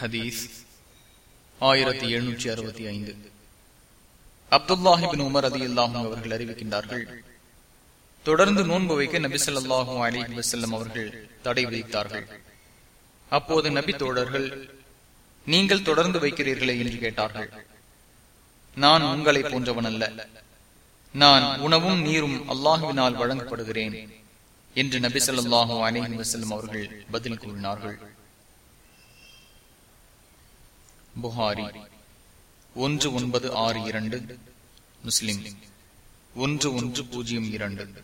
ஹதீஸ் ஆயிரத்தி எழுநூற்றி அறுபத்தி ஐந்து. அப்துல்லாஹிபின் உமர் அதி அல்லாஹும் அவர்கள் அறிவிக்கின்றார்கள் தொடர்ந்து நோன்பு வைக்க நபி சொல்லாஹும் அலி வசல்லம் அவர்கள் தடை விதித்தார்கள். அப்போது நபி தோழர்கள் நீங்கள் தொடர்ந்து வைக்கிறீர்களே என்று கேட்டார்கள். நான் உங்களை போன்றவன் அல்ல நான் உணவும் நீரும் அல்லாஹுவினால் வழங்கப்படுகிறேன் என்று நபி சொல்லாஹு அலிஹி வசல்லம் அவர்கள் பதில் கூறினார்கள். புகாரி. ஒன்று ஒன்பது ஆறு இரண்டு. முஸ்லிம். ஒன்று ஒன்று பூஜ்ஜியம் இரண்டு.